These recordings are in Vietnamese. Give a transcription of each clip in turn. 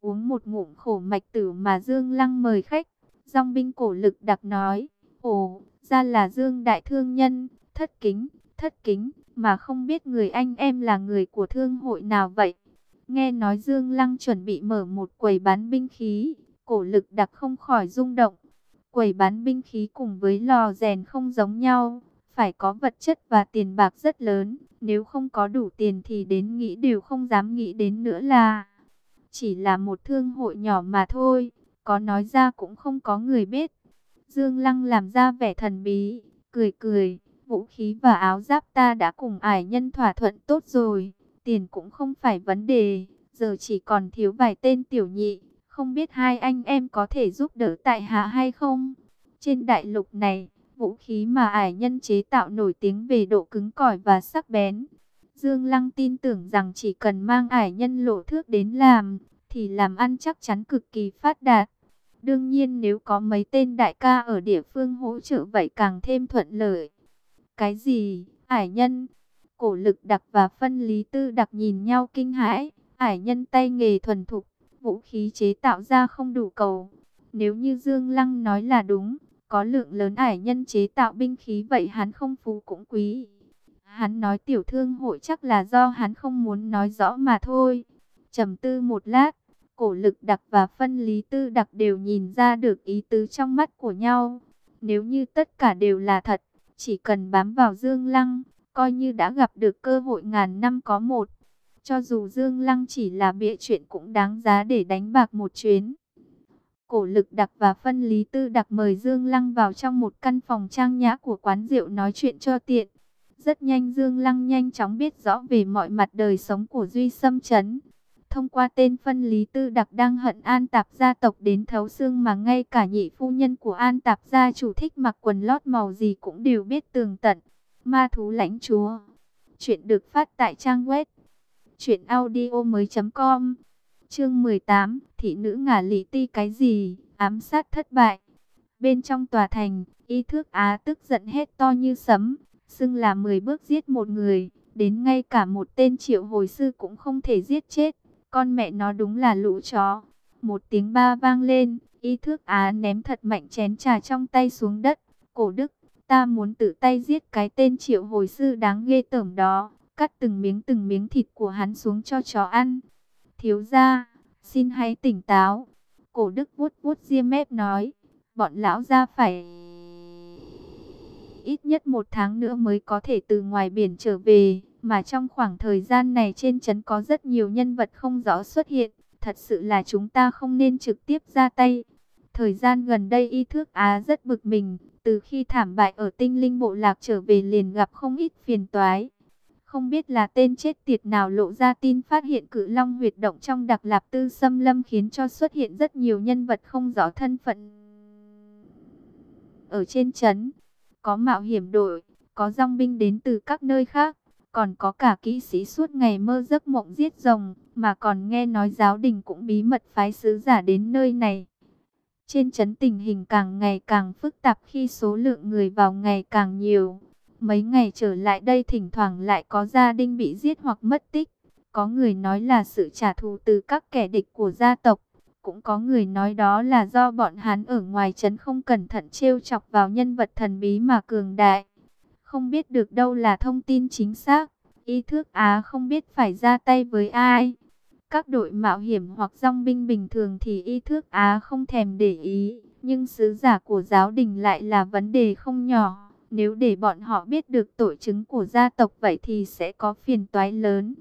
uống một ngụm khổ mạch tử mà Dương Lăng mời khách. Dòng binh cổ lực đặc nói, ồ, ra là Dương Đại Thương Nhân, thất kính, thất kính, mà không biết người anh em là người của thương hội nào vậy. Nghe nói Dương Lăng chuẩn bị mở một quầy bán binh khí, cổ lực đặc không khỏi rung động. Quầy bán binh khí cùng với lò rèn không giống nhau, phải có vật chất và tiền bạc rất lớn, nếu không có đủ tiền thì đến nghĩ đều không dám nghĩ đến nữa là chỉ là một thương hội nhỏ mà thôi, có nói ra cũng không có người biết. Dương Lăng làm ra vẻ thần bí, cười cười, vũ khí và áo giáp ta đã cùng ải nhân thỏa thuận tốt rồi, tiền cũng không phải vấn đề, giờ chỉ còn thiếu vài tên tiểu nhị, không biết hai anh em có thể giúp đỡ tại hạ hay không? Trên đại lục này, vũ khí mà ải nhân chế tạo nổi tiếng về độ cứng cỏi và sắc bén. Dương Lăng tin tưởng rằng chỉ cần mang ải nhân lộ thước đến làm, thì làm ăn chắc chắn cực kỳ phát đạt. Đương nhiên nếu có mấy tên đại ca ở địa phương hỗ trợ vậy càng thêm thuận lợi. Cái gì? Ải nhân? Cổ lực đặc và phân lý tư đặc nhìn nhau kinh hãi. Ải nhân tay nghề thuần thục, vũ khí chế tạo ra không đủ cầu. Nếu như Dương Lăng nói là đúng, có lượng lớn ải nhân chế tạo binh khí vậy hắn không phú cũng quý. Hắn nói tiểu thương hội chắc là do hắn không muốn nói rõ mà thôi. trầm tư một lát, cổ lực đặc và phân lý tư đặc đều nhìn ra được ý tứ trong mắt của nhau. Nếu như tất cả đều là thật, chỉ cần bám vào Dương Lăng, coi như đã gặp được cơ hội ngàn năm có một. Cho dù Dương Lăng chỉ là bịa chuyện cũng đáng giá để đánh bạc một chuyến. Cổ lực đặc và phân lý tư đặc mời Dương Lăng vào trong một căn phòng trang nhã của quán rượu nói chuyện cho tiện. Rất nhanh Dương Lăng nhanh chóng biết rõ về mọi mặt đời sống của Duy Sâm Trấn. Thông qua tên phân lý tư đặc đang hận An Tạp gia tộc đến thấu xương mà ngay cả nhị phu nhân của An Tạp gia chủ thích mặc quần lót màu gì cũng đều biết tường tận. Ma thú lãnh chúa. Chuyện được phát tại trang web. Chuyện audio mới com. Chương 18. Thị nữ ngả lý ti cái gì? Ám sát thất bại. Bên trong tòa thành, y thước á tức giận hết to như sấm. Xưng là 10 bước giết một người. Đến ngay cả một tên triệu hồi sư cũng không thể giết chết. Con mẹ nó đúng là lũ chó. Một tiếng ba vang lên, y thước á ném thật mạnh chén trà trong tay xuống đất. Cổ đức, ta muốn tự tay giết cái tên triệu hồi sư đáng ghê tởm đó. Cắt từng miếng từng miếng thịt của hắn xuống cho chó ăn. Thiếu ra, xin hãy tỉnh táo. Cổ đức vuốt vuốt ria mép nói, bọn lão ra phải ít nhất một tháng nữa mới có thể từ ngoài biển trở về. Mà trong khoảng thời gian này trên trấn có rất nhiều nhân vật không rõ xuất hiện. Thật sự là chúng ta không nên trực tiếp ra tay. Thời gian gần đây y thước Á rất bực mình. Từ khi thảm bại ở tinh linh bộ lạc trở về liền gặp không ít phiền toái. Không biết là tên chết tiệt nào lộ ra tin phát hiện cự long huyệt động trong đặc lạp tư xâm lâm khiến cho xuất hiện rất nhiều nhân vật không rõ thân phận. Ở trên trấn, có mạo hiểm đội, có dòng binh đến từ các nơi khác còn có cả kỹ sĩ suốt ngày mơ giấc mộng giết rồng, mà còn nghe nói giáo đình cũng bí mật phái sứ giả đến nơi này. Trên chấn tình hình càng ngày càng phức tạp khi số lượng người vào ngày càng nhiều. Mấy ngày trở lại đây thỉnh thoảng lại có gia đình bị giết hoặc mất tích. Có người nói là sự trả thù từ các kẻ địch của gia tộc. Cũng có người nói đó là do bọn hắn ở ngoài trấn không cẩn thận trêu chọc vào nhân vật thần bí mà cường đại. Không biết được đâu là thông tin chính xác. Y thước Á không biết phải ra tay với ai. Các đội mạo hiểm hoặc dòng binh bình thường thì y thước Á không thèm để ý. Nhưng sứ giả của giáo đình lại là vấn đề không nhỏ. Nếu để bọn họ biết được tội chứng của gia tộc vậy thì sẽ có phiền toái lớn.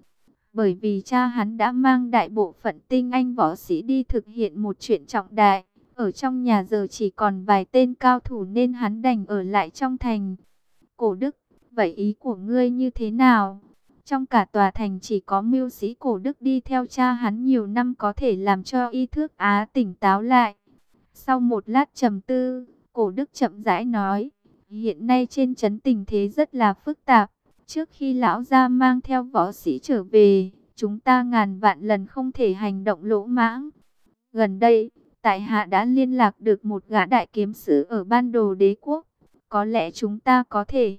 Bởi vì cha hắn đã mang đại bộ phận tinh anh võ sĩ đi thực hiện một chuyện trọng đại. Ở trong nhà giờ chỉ còn vài tên cao thủ nên hắn đành ở lại trong thành. Cổ đức, vậy ý của ngươi như thế nào? Trong cả tòa thành chỉ có mưu sĩ cổ đức đi theo cha hắn nhiều năm có thể làm cho y thước Á tỉnh táo lại. Sau một lát trầm tư, cổ đức chậm rãi nói, hiện nay trên chấn tình thế rất là phức tạp. Trước khi lão gia mang theo võ sĩ trở về, chúng ta ngàn vạn lần không thể hành động lỗ mãng. Gần đây, tại hạ đã liên lạc được một gã đại kiếm sứ ở ban đồ đế quốc. Có lẽ chúng ta có thể.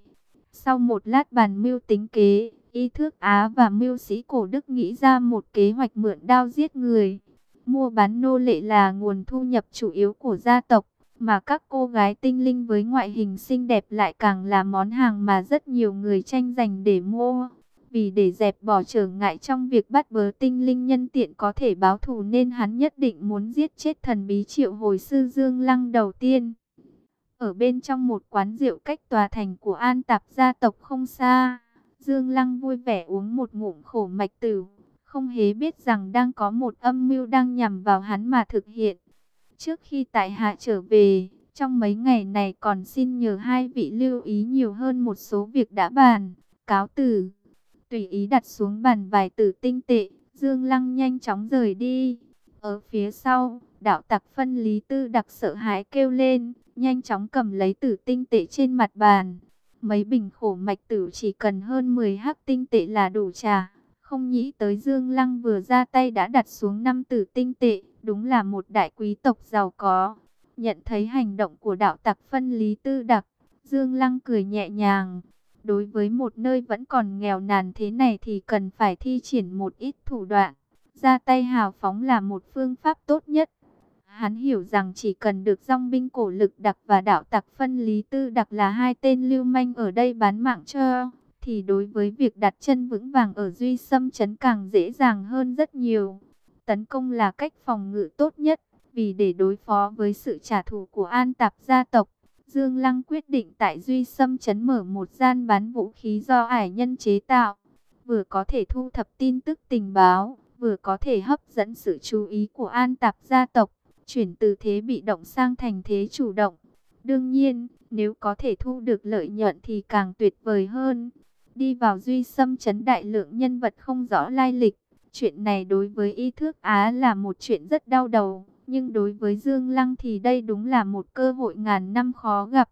Sau một lát bàn mưu tính kế, Y Thước Á và mưu sĩ cổ đức nghĩ ra một kế hoạch mượn đao giết người. mua bán nô lệ là nguồn thu nhập chủ yếu của gia tộc, mà các cô gái tinh linh với ngoại hình xinh đẹp lại càng là món hàng mà rất nhiều người tranh giành để mua. Vì để dẹp bỏ trở ngại trong việc bắt bớ tinh linh nhân tiện có thể báo thù nên hắn nhất định muốn giết chết thần bí triệu hồi sư Dương Lăng đầu tiên. Ở bên trong một quán rượu cách tòa thành của An Tạp gia tộc không xa, Dương Lăng vui vẻ uống một ngụm khổ mạch tử, không hề biết rằng đang có một âm mưu đang nhằm vào hắn mà thực hiện. Trước khi tại hạ trở về, trong mấy ngày này còn xin nhờ hai vị lưu ý nhiều hơn một số việc đã bàn, cáo từ. Tùy ý đặt xuống bàn vài tử tinh tệ, Dương Lăng nhanh chóng rời đi. Ở phía sau, đạo tặc phân lý tư đặc sợ hãi kêu lên, nhanh chóng cầm lấy tử tinh tệ trên mặt bàn. Mấy bình khổ mạch tử chỉ cần hơn 10 hắc tinh tệ là đủ trà Không nghĩ tới Dương Lăng vừa ra tay đã đặt xuống năm tử tinh tệ, đúng là một đại quý tộc giàu có. Nhận thấy hành động của đạo tặc phân lý tư đặc, Dương Lăng cười nhẹ nhàng. Đối với một nơi vẫn còn nghèo nàn thế này thì cần phải thi triển một ít thủ đoạn. Ra tay hào phóng là một phương pháp tốt nhất. Hắn hiểu rằng chỉ cần được dòng binh cổ lực đặc và đạo tặc phân lý tư đặc là hai tên lưu manh ở đây bán mạng cho, thì đối với việc đặt chân vững vàng ở Duy Sâm chấn càng dễ dàng hơn rất nhiều. Tấn công là cách phòng ngự tốt nhất, vì để đối phó với sự trả thù của An Tạp gia tộc, Dương Lăng quyết định tại Duy Sâm Trấn mở một gian bán vũ khí do ải nhân chế tạo, vừa có thể thu thập tin tức tình báo, vừa có thể hấp dẫn sự chú ý của An Tạp gia tộc chuyển từ thế bị động sang thành thế chủ động. Đương nhiên, nếu có thể thu được lợi nhuận thì càng tuyệt vời hơn. Đi vào duy xâm chấn đại lượng nhân vật không rõ lai lịch. Chuyện này đối với y thước Á là một chuyện rất đau đầu. Nhưng đối với Dương Lăng thì đây đúng là một cơ hội ngàn năm khó gặp.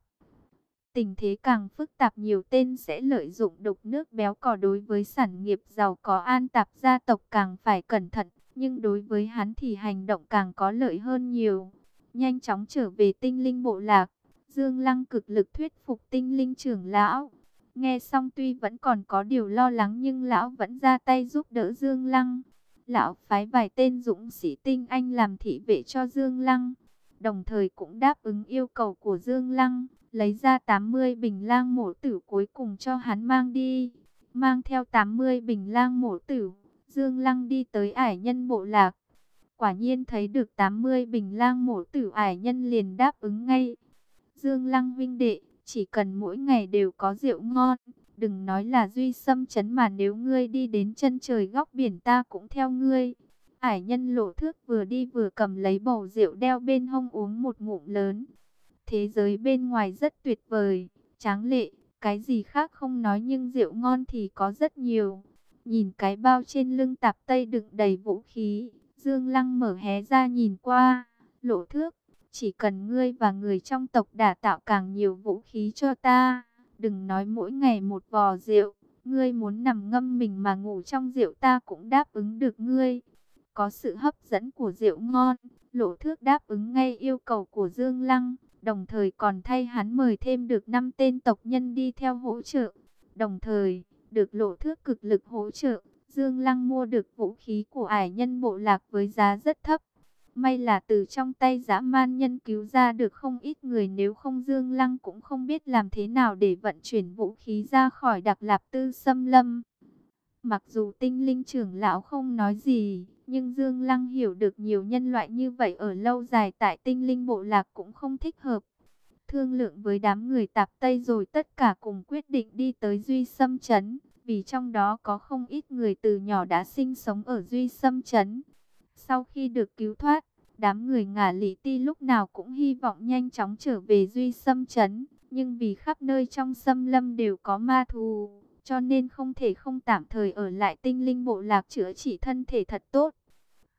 Tình thế càng phức tạp nhiều tên sẽ lợi dụng đục nước béo cò đối với sản nghiệp giàu có an tạp gia tộc càng phải cẩn thận nhưng đối với hắn thì hành động càng có lợi hơn nhiều. Nhanh chóng trở về tinh linh bộ lạc, Dương Lăng cực lực thuyết phục tinh linh trưởng lão. Nghe xong tuy vẫn còn có điều lo lắng nhưng lão vẫn ra tay giúp đỡ Dương Lăng. Lão phái vài tên dũng sĩ tinh anh làm thị vệ cho Dương Lăng. Đồng thời cũng đáp ứng yêu cầu của Dương Lăng, lấy ra 80 bình lang mổ tử cuối cùng cho hắn mang đi. Mang theo 80 bình lang mổ tử, Dương Lăng đi tới ải nhân bộ lạc. Quả nhiên thấy được 80 bình lang mổ tử ải nhân liền đáp ứng ngay. Dương Lăng vinh đệ, chỉ cần mỗi ngày đều có rượu ngon. Đừng nói là duy xâm chấn mà nếu ngươi đi đến chân trời góc biển ta cũng theo ngươi. Ải nhân lộ thước vừa đi vừa cầm lấy bầu rượu đeo bên hông uống một ngụm lớn. Thế giới bên ngoài rất tuyệt vời, tráng lệ, cái gì khác không nói nhưng rượu ngon thì có rất nhiều. Nhìn cái bao trên lưng tạp tây đựng đầy vũ khí, Dương Lăng mở hé ra nhìn qua, lộ thước, chỉ cần ngươi và người trong tộc đả tạo càng nhiều vũ khí cho ta, đừng nói mỗi ngày một vò rượu, ngươi muốn nằm ngâm mình mà ngủ trong rượu ta cũng đáp ứng được ngươi. Có sự hấp dẫn của rượu ngon, lộ thước đáp ứng ngay yêu cầu của Dương Lăng, đồng thời còn thay hắn mời thêm được 5 tên tộc nhân đi theo hỗ trợ. Đồng thời, được lộ thước cực lực hỗ trợ, Dương Lăng mua được vũ khí của ải nhân bộ lạc với giá rất thấp. May là từ trong tay dã man nhân cứu ra được không ít người nếu không Dương Lăng cũng không biết làm thế nào để vận chuyển vũ khí ra khỏi đặc lạp tư xâm lâm. Mặc dù tinh linh trưởng lão không nói gì, nhưng Dương Lăng hiểu được nhiều nhân loại như vậy ở lâu dài tại tinh linh bộ lạc cũng không thích hợp thương lượng với đám người tạp Tây rồi tất cả cùng quyết định đi tới Duy Sâm Trấn, vì trong đó có không ít người từ nhỏ đã sinh sống ở Duy Sâm Trấn. Sau khi được cứu thoát, đám người ngả lý ti lúc nào cũng hy vọng nhanh chóng trở về Duy xâm chấn nhưng vì khắp nơi trong xâm lâm đều có ma thù, cho nên không thể không tạm thời ở lại tinh linh bộ lạc chữa trị thân thể thật tốt.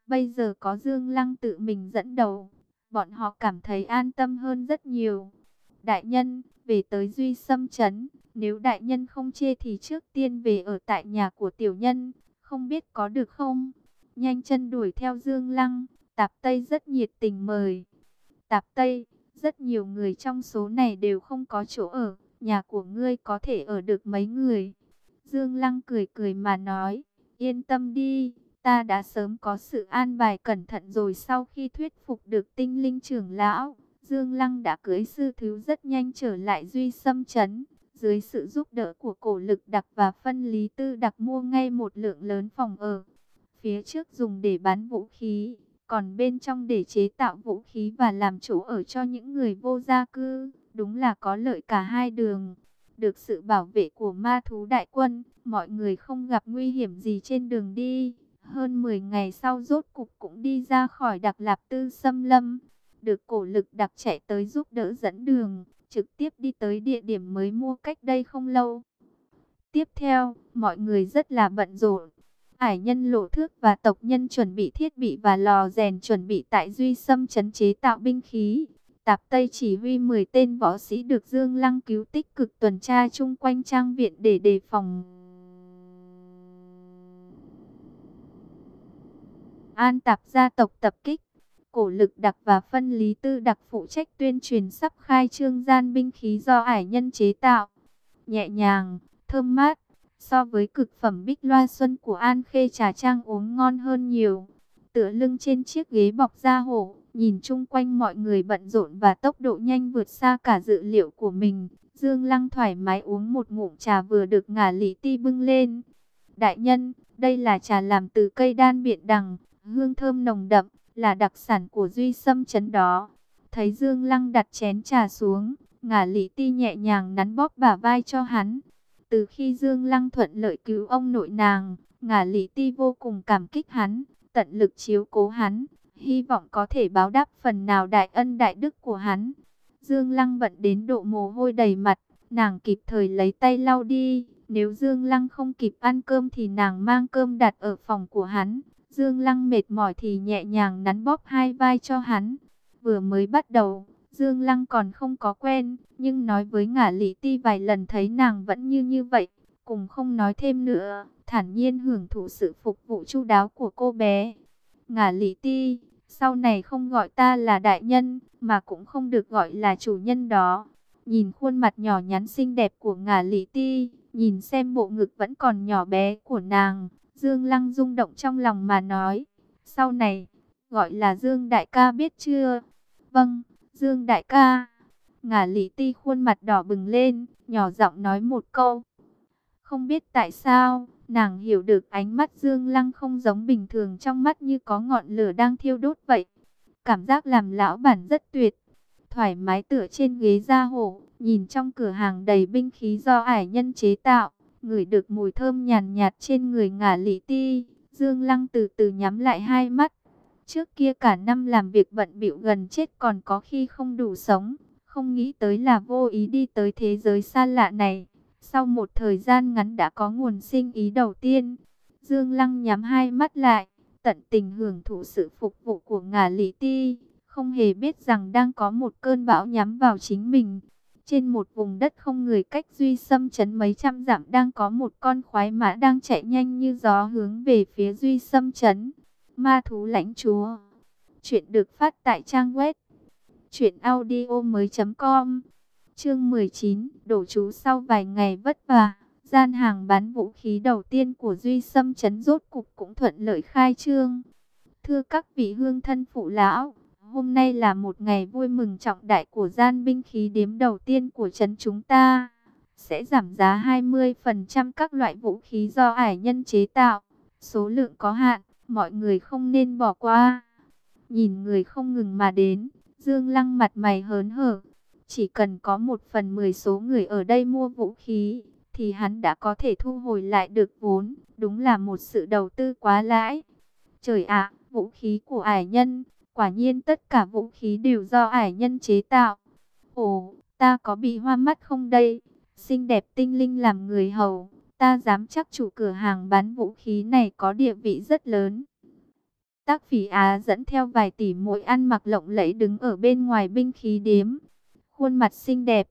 Bây giờ có Dương Lăng tự mình dẫn đầu, bọn họ cảm thấy an tâm hơn rất nhiều. Đại nhân, về tới Duy Sâm Trấn, nếu đại nhân không chê thì trước tiên về ở tại nhà của tiểu nhân, không biết có được không? Nhanh chân đuổi theo Dương Lăng, Tạp Tây rất nhiệt tình mời. Tạp Tây, rất nhiều người trong số này đều không có chỗ ở, nhà của ngươi có thể ở được mấy người. Dương Lăng cười cười mà nói, yên tâm đi, Ta đã sớm có sự an bài cẩn thận rồi sau khi thuyết phục được tinh linh trưởng lão. Dương Lăng đã cưới sư thiếu rất nhanh trở lại Duy Xâm Trấn. Dưới sự giúp đỡ của cổ lực đặc và phân lý tư đặc mua ngay một lượng lớn phòng ở. Phía trước dùng để bán vũ khí, còn bên trong để chế tạo vũ khí và làm chỗ ở cho những người vô gia cư. Đúng là có lợi cả hai đường. Được sự bảo vệ của ma thú đại quân, mọi người không gặp nguy hiểm gì trên đường đi. Hơn 10 ngày sau rốt cục cũng đi ra khỏi đặc lạp tư xâm lâm. Được cổ lực đặc chạy tới giúp đỡ dẫn đường, trực tiếp đi tới địa điểm mới mua cách đây không lâu. Tiếp theo, mọi người rất là bận rộn. Ải nhân lộ thước và tộc nhân chuẩn bị thiết bị và lò rèn chuẩn bị tại Duy Sâm chấn chế tạo binh khí. Tạp Tây chỉ huy 10 tên võ sĩ được Dương Lăng cứu tích cực tuần tra chung quanh trang viện để đề phòng. An tạp gia tộc tập kích. Cổ lực đặc và phân lý tư đặc phụ trách tuyên truyền sắp khai trương gian binh khí do ải nhân chế tạo. Nhẹ nhàng, thơm mát, so với cực phẩm bích loa xuân của An Khê trà trang uống ngon hơn nhiều. Tựa lưng trên chiếc ghế bọc da hổ, nhìn chung quanh mọi người bận rộn và tốc độ nhanh vượt xa cả dự liệu của mình. Dương Lăng thoải mái uống một ngụm trà vừa được ngả lý ti bưng lên. Đại nhân, đây là trà làm từ cây đan biện đằng, hương thơm nồng đậm, là đặc sản của Duy Sâm Trấn đó. Thấy Dương Lăng đặt chén trà xuống, ngả lý ti nhẹ nhàng nắn bóp bả vai cho hắn. Từ khi Dương Lăng thuận lợi cứu ông nội nàng, ngả lý ti vô cùng cảm kích hắn, tận lực chiếu cố hắn, hy vọng có thể báo đáp phần nào đại ân đại đức của hắn. Dương Lăng bận đến độ mồ hôi đầy mặt, nàng kịp thời lấy tay lau đi, nếu Dương Lăng không kịp ăn cơm thì nàng mang cơm đặt ở phòng của hắn. Dương Lăng mệt mỏi thì nhẹ nhàng nắn bóp hai vai cho hắn. Vừa mới bắt đầu, Dương Lăng còn không có quen, nhưng nói với ngả lý ti vài lần thấy nàng vẫn như như vậy, cùng không nói thêm nữa, thản nhiên hưởng thụ sự phục vụ chu đáo của cô bé. Ngả lý ti, sau này không gọi ta là đại nhân, mà cũng không được gọi là chủ nhân đó. Nhìn khuôn mặt nhỏ nhắn xinh đẹp của ngả lý ti, nhìn xem bộ ngực vẫn còn nhỏ bé của nàng, Dương Lăng rung động trong lòng mà nói. Sau này, gọi là Dương Đại ca biết chưa? Vâng, Dương Đại ca. Ngả lý ti khuôn mặt đỏ bừng lên, nhỏ giọng nói một câu. Không biết tại sao, nàng hiểu được ánh mắt Dương Lăng không giống bình thường trong mắt như có ngọn lửa đang thiêu đốt vậy. Cảm giác làm lão bản rất tuyệt. Thoải mái tựa trên ghế da hổ, nhìn trong cửa hàng đầy binh khí do ải nhân chế tạo, ngửi được mùi thơm nhàn nhạt, trên người ngả lý ti. Dương Lăng từ từ nhắm lại hai mắt. Trước kia cả năm làm việc bận bịu gần chết còn có khi không đủ sống. Không nghĩ tới là vô ý đi tới thế giới xa lạ này. Sau một thời gian ngắn đã có nguồn sinh ý đầu tiên. Dương Lăng nhắm hai mắt lại, tận tình hưởng thụ sự phục vụ của ngà lý ti. Không hề biết rằng đang có một cơn bão nhắm vào chính mình. Trên một vùng đất không người cách duy xâm chấn mấy trăm dặm đang có một con khoái mã đang chạy nhanh như gió hướng về phía duy xâm chấn. Ma thú lãnh chúa. Chuyện được phát tại trang web. Chuyện audio mới com. Chương 19. Đổ chú sau vài ngày vất vả. Gian hàng bán vũ khí đầu tiên của Duy Sâm chấn rốt cục cũng thuận lợi khai trương. Thưa các vị hương thân phụ lão, Hôm nay là một ngày vui mừng trọng đại của gian binh khí điếm đầu tiên của trấn chúng ta. Sẽ giảm giá 20% các loại vũ khí do ải nhân chế tạo. Số lượng có hạn, mọi người không nên bỏ qua. Nhìn người không ngừng mà đến, Dương Lăng mặt mày hớn hở. Chỉ cần có một phần mười số người ở đây mua vũ khí, thì hắn đã có thể thu hồi lại được vốn. Đúng là một sự đầu tư quá lãi. Trời ạ, vũ khí của ải nhân, Quả nhiên tất cả vũ khí đều do ải nhân chế tạo. Ồ, ta có bị hoa mắt không đây? Xinh đẹp tinh linh làm người hầu. Ta dám chắc chủ cửa hàng bán vũ khí này có địa vị rất lớn. Tác phỉ Á dẫn theo vài tỷ mỗi ăn mặc lộng lẫy đứng ở bên ngoài binh khí điếm. Khuôn mặt xinh đẹp,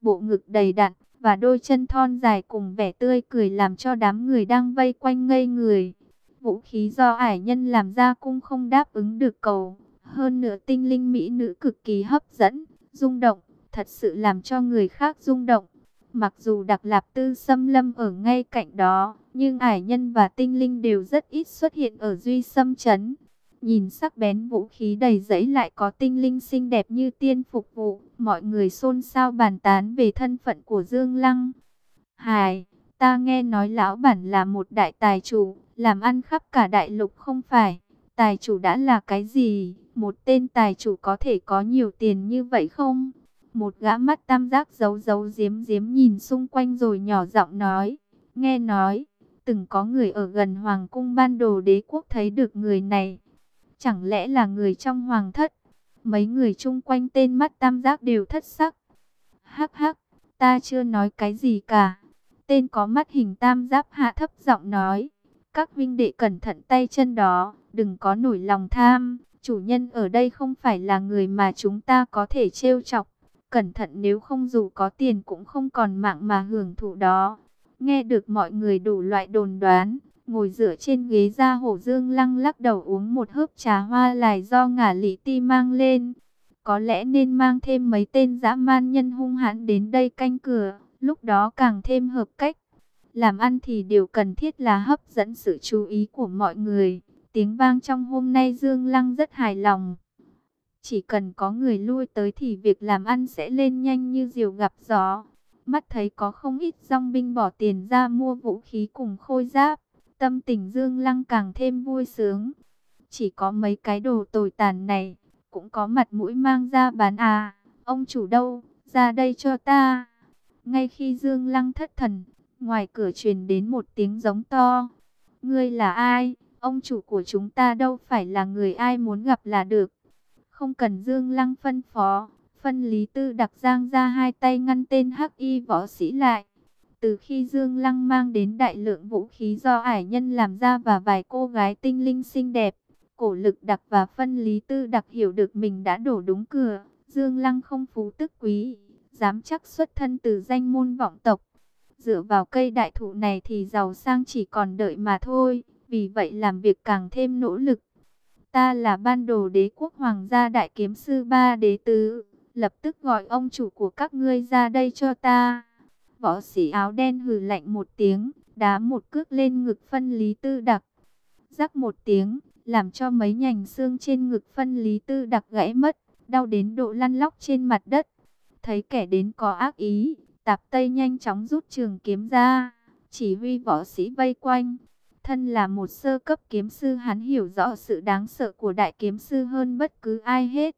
bộ ngực đầy đặn và đôi chân thon dài cùng vẻ tươi cười làm cho đám người đang vây quanh ngây người. Vũ khí do ải nhân làm ra cũng không đáp ứng được cầu. Hơn nữa tinh linh mỹ nữ cực kỳ hấp dẫn, rung động, thật sự làm cho người khác rung động. Mặc dù Đặc Lạp Tư xâm lâm ở ngay cạnh đó, nhưng ải nhân và tinh linh đều rất ít xuất hiện ở Duy Sâm Trấn. Nhìn sắc bén vũ khí đầy giấy lại có tinh linh xinh đẹp như tiên phục vụ, mọi người xôn xao bàn tán về thân phận của Dương Lăng. Hài, ta nghe nói lão bản là một đại tài chủ, làm ăn khắp cả đại lục không phải. Tài chủ đã là cái gì? Một tên tài chủ có thể có nhiều tiền như vậy không? Một gã mắt tam giác giấu giấu giếm giếm nhìn xung quanh rồi nhỏ giọng nói. Nghe nói, từng có người ở gần Hoàng cung ban đồ đế quốc thấy được người này. Chẳng lẽ là người trong hoàng thất? Mấy người chung quanh tên mắt tam giác đều thất sắc. Hắc hắc, ta chưa nói cái gì cả. Tên có mắt hình tam giáp hạ thấp giọng nói. Các huynh đệ cẩn thận tay chân đó, đừng có nổi lòng tham. Chủ nhân ở đây không phải là người mà chúng ta có thể trêu chọc. Cẩn thận nếu không dù có tiền cũng không còn mạng mà hưởng thụ đó. Nghe được mọi người đủ loại đồn đoán, ngồi dựa trên ghế ra hổ dương lăng lắc đầu uống một hớp trà hoa lại do ngả lý ti mang lên. Có lẽ nên mang thêm mấy tên dã man nhân hung hãn đến đây canh cửa, lúc đó càng thêm hợp cách. Làm ăn thì điều cần thiết là hấp dẫn sự chú ý của mọi người. Tiếng vang trong hôm nay Dương Lăng rất hài lòng. Chỉ cần có người lui tới thì việc làm ăn sẽ lên nhanh như diều gặp gió. Mắt thấy có không ít dòng binh bỏ tiền ra mua vũ khí cùng khôi giáp. Tâm tình Dương Lăng càng thêm vui sướng. Chỉ có mấy cái đồ tồi tàn này, cũng có mặt mũi mang ra bán à. Ông chủ đâu, ra đây cho ta. Ngay khi Dương Lăng thất thần, ngoài cửa truyền đến một tiếng giống to. Ngươi là ai? Ông chủ của chúng ta đâu phải là người ai muốn gặp là được. Không cần Dương Lăng phân phó, phân lý tư đặc giang ra hai tay ngăn tên hắc y võ sĩ lại. Từ khi Dương Lăng mang đến đại lượng vũ khí do ải nhân làm ra và vài cô gái tinh linh xinh đẹp, cổ lực đặc và phân lý tư đặc hiểu được mình đã đổ đúng cửa. Dương Lăng không phú tức quý, dám chắc xuất thân từ danh môn vọng tộc. Dựa vào cây đại thụ này thì giàu sang chỉ còn đợi mà thôi, vì vậy làm việc càng thêm nỗ lực. Ta là ban đồ đế quốc hoàng gia đại kiếm sư ba đế tứ, lập tức gọi ông chủ của các ngươi ra đây cho ta. Võ sĩ áo đen hừ lạnh một tiếng, đá một cước lên ngực phân lý tư đặc. Rắc một tiếng, làm cho mấy nhành xương trên ngực phân lý tư đặc gãy mất, đau đến độ lăn lóc trên mặt đất. Thấy kẻ đến có ác ý, tạp tây nhanh chóng rút trường kiếm ra, chỉ huy võ sĩ vây quanh. Thân là một sơ cấp kiếm sư hắn hiểu rõ sự đáng sợ của đại kiếm sư hơn bất cứ ai hết.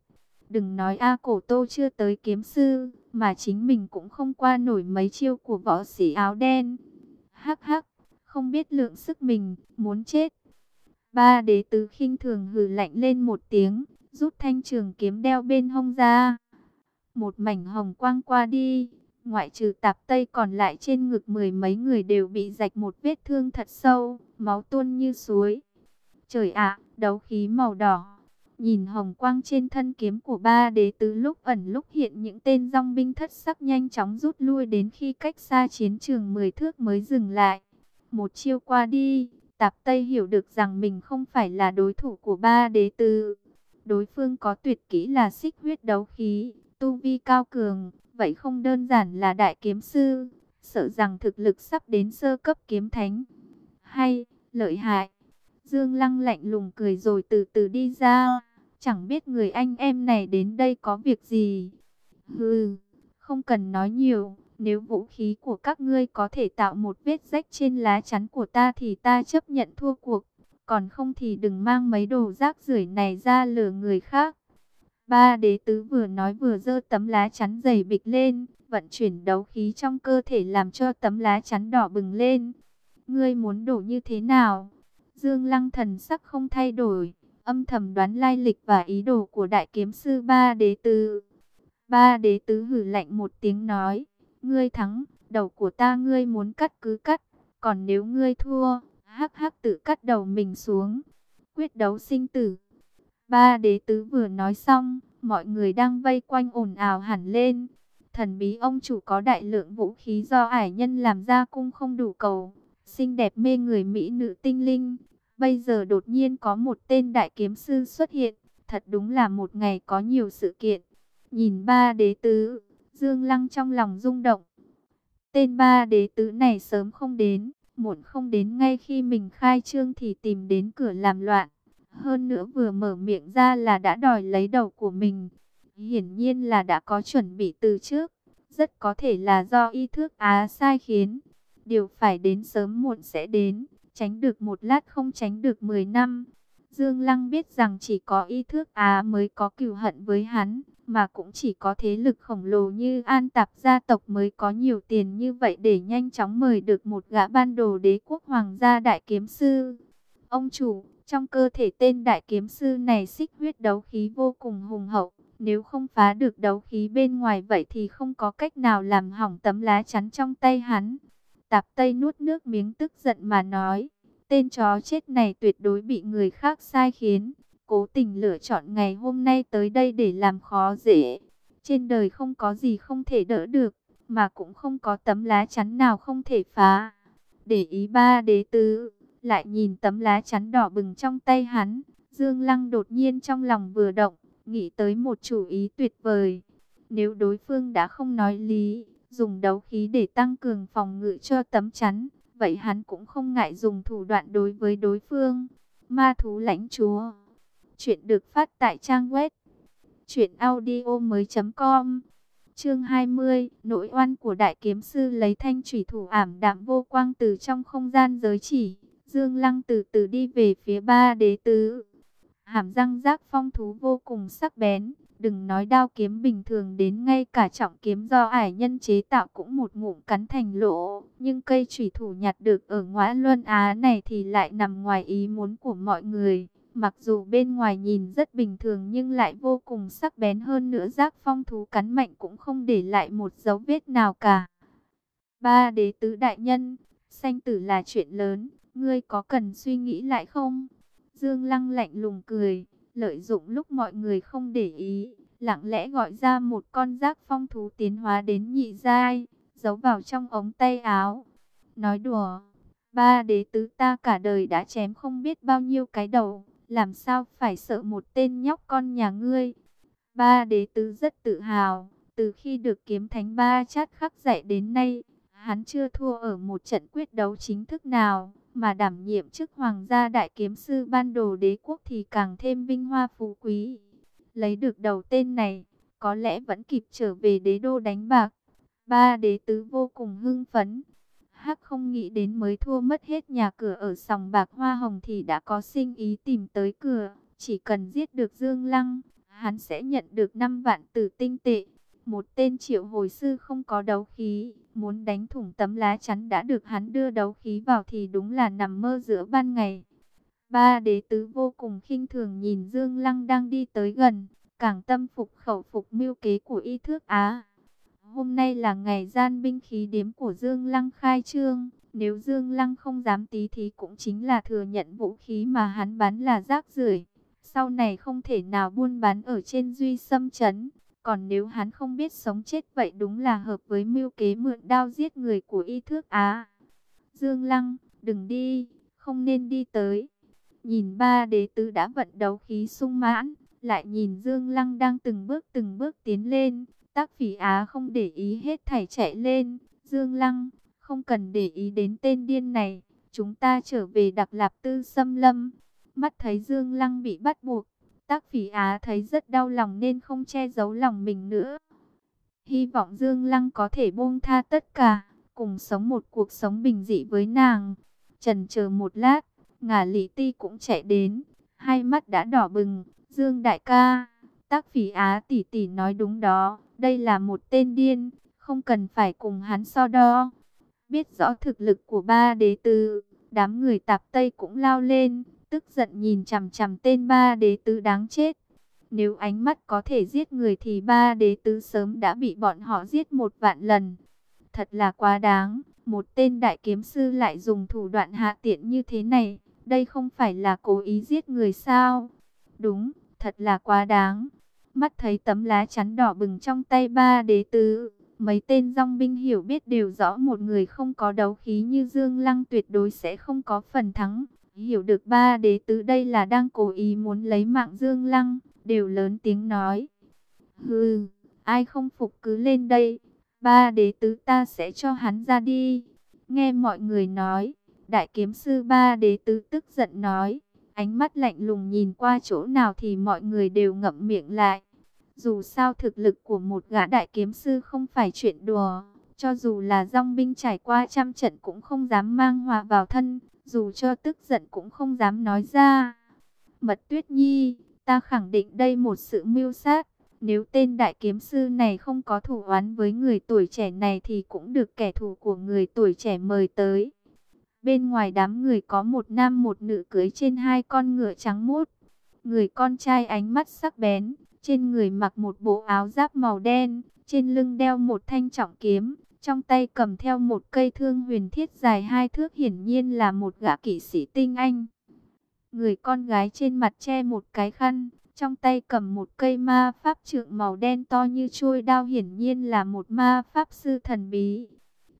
Đừng nói A Cổ Tô chưa tới kiếm sư, mà chính mình cũng không qua nổi mấy chiêu của võ sĩ áo đen. Hắc hắc, không biết lượng sức mình, muốn chết. Ba đế tứ khinh thường hừ lạnh lên một tiếng, rút thanh trường kiếm đeo bên hông ra. Một mảnh hồng quang qua đi, ngoại trừ tạp tây còn lại trên ngực mười mấy người đều bị rạch một vết thương thật sâu, máu tuôn như suối. Trời ạ, đấu khí màu đỏ Nhìn hồng quang trên thân kiếm của ba đế tứ lúc ẩn lúc hiện những tên dòng binh thất sắc nhanh chóng rút lui đến khi cách xa chiến trường 10 thước mới dừng lại. Một chiêu qua đi, Tạp Tây hiểu được rằng mình không phải là đối thủ của ba đế tứ. Đối phương có tuyệt kỹ là xích huyết đấu khí, tu vi cao cường, vậy không đơn giản là đại kiếm sư, sợ rằng thực lực sắp đến sơ cấp kiếm thánh. Hay, lợi hại. Dương Lăng lạnh lùng cười rồi từ từ đi ra. Chẳng biết người anh em này đến đây có việc gì. Hừ, không cần nói nhiều. Nếu vũ khí của các ngươi có thể tạo một vết rách trên lá chắn của ta thì ta chấp nhận thua cuộc. Còn không thì đừng mang mấy đồ rác rưởi này ra lừa người khác. Ba đế tứ vừa nói vừa dơ tấm lá chắn dày bịch lên, vận chuyển đấu khí trong cơ thể làm cho tấm lá chắn đỏ bừng lên. Ngươi muốn đổ như thế nào? Dương Lăng thần sắc không thay đổi, âm thầm đoán lai lịch và ý đồ của đại kiếm sư ba đế tứ. Ba đế tứ hử lạnh một tiếng nói, ngươi thắng, đầu của ta ngươi muốn cắt cứ cắt, còn nếu ngươi thua, hắc hắc tự cắt đầu mình xuống, quyết đấu sinh tử. Ba đế tứ vừa nói xong, mọi người đang vây quanh ồn ào hẳn lên. Thần bí ông chủ có đại lượng vũ khí do ải nhân làm ra cung không đủ cầu, xinh đẹp mê người mỹ nữ tinh linh, Bây giờ đột nhiên có một tên đại kiếm sư xuất hiện, thật đúng là một ngày có nhiều sự kiện. Nhìn ba đế tứ, Dương Lăng trong lòng rung động. Tên ba đế tứ này sớm không đến, muộn không đến ngay khi mình khai trương thì tìm đến cửa làm loạn. Hơn nữa vừa mở miệng ra là đã đòi lấy đầu của mình. Hiển nhiên là đã có chuẩn bị từ trước. Rất có thể là do y thước Á sai khiến. Điều phải đến sớm muộn sẽ đến. Tránh được một lát không tránh được 10 năm. Dương Lăng biết rằng chỉ có y thước Á mới có cừu hận với hắn, mà cũng chỉ có thế lực khổng lồ như An Tạp gia tộc mới có nhiều tiền như vậy để nhanh chóng mời được một gã ban đồ đế quốc hoàng gia đại kiếm sư. Ông chủ, trong cơ thể tên đại kiếm sư này xích huyết đấu khí vô cùng hùng hậu, nếu không phá được đấu khí bên ngoài vậy thì không có cách nào làm hỏng tấm lá chắn trong tay hắn. Tạp Tây nuốt nước miếng tức giận mà nói. Tên chó chết này tuyệt đối bị người khác sai khiến, cố tình lựa chọn ngày hôm nay tới đây để làm khó dễ. Trên đời không có gì không thể đỡ được, mà cũng không có tấm lá chắn nào không thể phá. Để ý ba đế tứ, lại nhìn tấm lá chắn đỏ bừng trong tay hắn, Dương Lăng đột nhiên trong lòng vừa động, nghĩ tới một chủ ý tuyệt vời. Nếu đối phương đã không nói lý, dùng đấu khí để tăng cường phòng ngự cho tấm chắn, vậy hắn cũng không ngại dùng thủ đoạn đối với đối phương. Ma thú lãnh chúa. Chuyện được phát tại trang web truyệnaudiomoi.com. Chương 20, nỗi oan của đại kiếm sư lấy thanh thủy thủ ảm đạm vô quang từ trong không gian giới chỉ. Dương Lăng từ từ đi về phía ba đế tứ. Hàm răng rác phong thú vô cùng sắc bén, Đừng nói đao kiếm bình thường đến ngay cả trọng kiếm do ải nhân chế tạo cũng một ngụm cắn thành lỗ. Nhưng cây thủy thủ nhặt được ở ngõa luân Á này thì lại nằm ngoài ý muốn của mọi người. Mặc dù bên ngoài nhìn rất bình thường nhưng lại vô cùng sắc bén hơn nữa giác phong thú cắn mạnh cũng không để lại một dấu vết nào cả. Ba đế tứ đại nhân, sanh tử là chuyện lớn, ngươi có cần suy nghĩ lại không? Dương Lăng lạnh lùng cười, lợi dụng lúc mọi người không để ý, lặng lẽ gọi ra một con rác phong thú tiến hóa đến nhị giai, giấu vào trong ống tay áo. Nói đùa, ba đế tứ ta cả đời đã chém không biết bao nhiêu cái đầu, làm sao phải sợ một tên nhóc con nhà ngươi. Ba đế tứ rất tự hào, từ khi được kiếm thánh ba chát khắc dạy đến nay, hắn chưa thua ở một trận quyết đấu chính thức nào mà đảm nhiệm chức hoàng gia đại kiếm sư ban đồ đế quốc thì càng thêm vinh hoa phú quý. Lấy được đầu tên này, có lẽ vẫn kịp trở về đế đô đánh bạc. Ba đế tứ vô cùng hưng phấn. Hắc không nghĩ đến mới thua mất hết nhà cửa ở sòng bạc hoa hồng thì đã có sinh ý tìm tới cửa. Chỉ cần giết được Dương Lăng, hắn sẽ nhận được 5 vạn tử tinh tệ. Một tên triệu hồi sư không có đấu khí, muốn đánh thủng tấm lá chắn đã được hắn đưa đấu khí vào thì đúng là nằm mơ giữa ban ngày. Ba đế tứ vô cùng khinh thường nhìn Dương Lăng đang đi tới gần, càng tâm phục khẩu phục mưu kế của y thước Á. Hôm nay là ngày gian binh khí điếm của Dương Lăng khai trương, nếu Dương Lăng không dám tí thì cũng chính là thừa nhận vũ khí mà hắn bán là rác rưởi. Sau này không thể nào buôn bán ở trên duy xâm chấn. Còn nếu hắn không biết sống chết vậy đúng là hợp với mưu kế mượn đao giết người của y thước Á. Dương Lăng, đừng đi, không nên đi tới. Nhìn ba đế tứ đã vận đấu khí sung mãn, lại nhìn Dương Lăng đang từng bước từng bước tiến lên. Tác phỉ Á không để ý hết thảy chạy lên. Dương Lăng, không cần để ý đến tên điên này. Chúng ta trở về Đặc Lạp Tư Xâm Lâm. Mắt thấy Dương Lăng bị bắt buộc, Tác phỉ Á thấy rất đau lòng nên không che giấu lòng mình nữa. Hy vọng Dương Lăng có thể buông tha tất cả, cùng sống một cuộc sống bình dị với nàng. Trần chờ một lát, ngả lý ti cũng chạy đến, hai mắt đã đỏ bừng. Dương đại ca, tác phỉ Á tỷ tỷ nói đúng đó, đây là một tên điên, không cần phải cùng hắn so đo. Biết rõ thực lực của ba đế tư, đám người tạp Tây cũng lao lên, tức giận nhìn chằm chằm tên ba đế tứ đáng chết. Nếu ánh mắt có thể giết người thì ba đế tứ sớm đã bị bọn họ giết một vạn lần. Thật là quá đáng, một tên đại kiếm sư lại dùng thủ đoạn hạ tiện như thế này. Đây không phải là cố ý giết người sao? Đúng, thật là quá đáng. Mắt thấy tấm lá chắn đỏ bừng trong tay ba đế tứ. Mấy tên dòng binh hiểu biết đều rõ một người không có đấu khí như Dương Lăng tuyệt đối sẽ không có phần thắng. Hiểu được ba đế tứ đây là đang cố ý muốn lấy mạng Dương Lăng, đều lớn tiếng nói. Hừ, ai không phục cứ lên đây, ba đế tứ ta sẽ cho hắn ra đi. Nghe mọi người nói, đại kiếm sư ba đế tứ tức giận nói, ánh mắt lạnh lùng nhìn qua chỗ nào thì mọi người đều ngậm miệng lại. Dù sao thực lực của một gã đại kiếm sư không phải chuyện đùa, cho dù là dòng binh trải qua trăm trận cũng không dám mang hòa vào thân, dù cho tức giận cũng không dám nói ra. Mật Tuyết Nhi, ta khẳng định đây một sự mưu sát. Nếu tên đại kiếm sư này không có thủ oán với người tuổi trẻ này thì cũng được kẻ thù của người tuổi trẻ mời tới. Bên ngoài đám người có một nam một nữ cưới trên hai con ngựa trắng mốt. Người con trai ánh mắt sắc bén, trên người mặc một bộ áo giáp màu đen, trên lưng đeo một thanh trọng kiếm, trong tay cầm theo một cây thương huyền thiết dài hai thước hiển nhiên là một gã kỵ sĩ tinh anh. Người con gái trên mặt che một cái khăn, trong tay cầm một cây ma pháp trượng màu đen to như chuôi đao hiển nhiên là một ma pháp sư thần bí.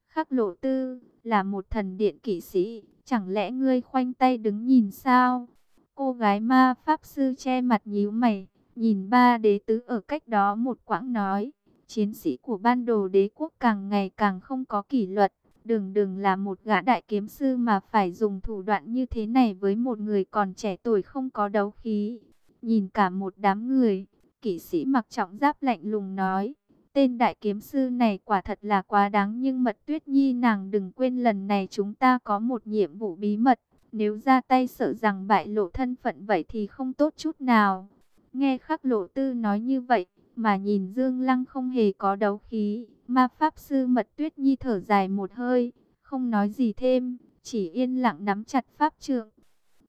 Khắc lộ tư, là một thần điện kỵ sĩ, chẳng lẽ ngươi khoanh tay đứng nhìn sao? Cô gái ma pháp sư che mặt nhíu mày, nhìn ba đế tứ ở cách đó một quãng nói. Chiến sĩ của ban đồ đế quốc càng ngày càng không có kỷ luật. Đừng đừng là một gã đại kiếm sư mà phải dùng thủ đoạn như thế này với một người còn trẻ tuổi không có đấu khí. Nhìn cả một đám người, kỵ sĩ mặc trọng giáp lạnh lùng nói. Tên đại kiếm sư này quả thật là quá đáng nhưng mật tuyết nhi nàng đừng quên lần này chúng ta có một nhiệm vụ bí mật. Nếu ra tay sợ rằng bại lộ thân phận vậy thì không tốt chút nào. Nghe khắc lộ tư nói như vậy, mà nhìn Dương Lăng không hề có đấu khí. Ma Pháp Sư Mật Tuyết Nhi thở dài một hơi, không nói gì thêm, chỉ yên lặng nắm chặt Pháp trượng.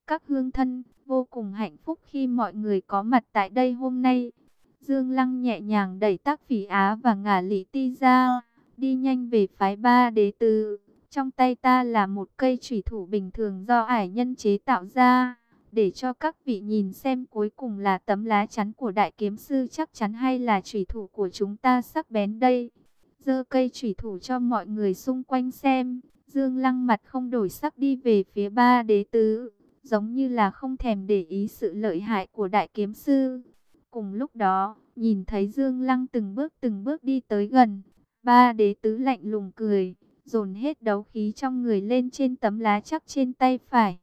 Các hương thân, vô cùng hạnh phúc khi mọi người có mặt tại đây hôm nay. Dương Lăng nhẹ nhàng đẩy tác phỉ Á và ngả lý ti ra, đi nhanh về phái ba đế tư. Trong tay ta là một cây thủy thủ bình thường do ải nhân chế tạo ra, để cho các vị nhìn xem cuối cùng là tấm lá chắn của đại kiếm sư chắc chắn hay là thủy thủ của chúng ta sắc bén đây. Dơ cây thủy thủ cho mọi người xung quanh xem, Dương Lăng mặt không đổi sắc đi về phía ba đế tứ giống như là không thèm để ý sự lợi hại của đại kiếm sư. Cùng lúc đó, nhìn thấy Dương Lăng từng bước từng bước đi tới gần, ba đế tứ lạnh lùng cười, dồn hết đấu khí trong người lên trên tấm lá chắc trên tay phải.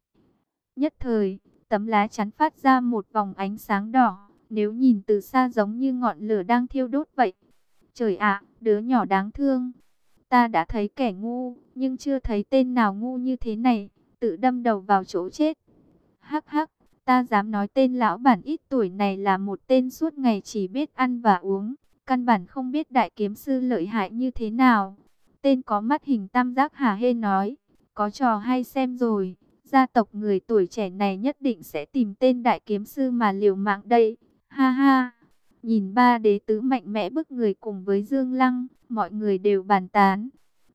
Nhất thời, tấm lá chắn phát ra một vòng ánh sáng đỏ, nếu nhìn từ xa giống như ngọn lửa đang thiêu đốt vậy. Trời ạ, đứa nhỏ đáng thương. Ta đã thấy kẻ ngu, nhưng chưa thấy tên nào ngu như thế này, tự đâm đầu vào chỗ chết. Hắc hắc, ta dám nói tên lão bản ít tuổi này là một tên suốt ngày chỉ biết ăn và uống, căn bản không biết đại kiếm sư lợi hại như thế nào. Tên có mắt hình tam giác hà hê nói, có trò hay xem rồi, gia tộc người tuổi trẻ này nhất định sẽ tìm tên đại kiếm sư mà liều mạng đây. Ha ha, nhìn ba đế tứ mạnh mẽ bức người cùng với Dương Lăng, mọi người đều bàn tán.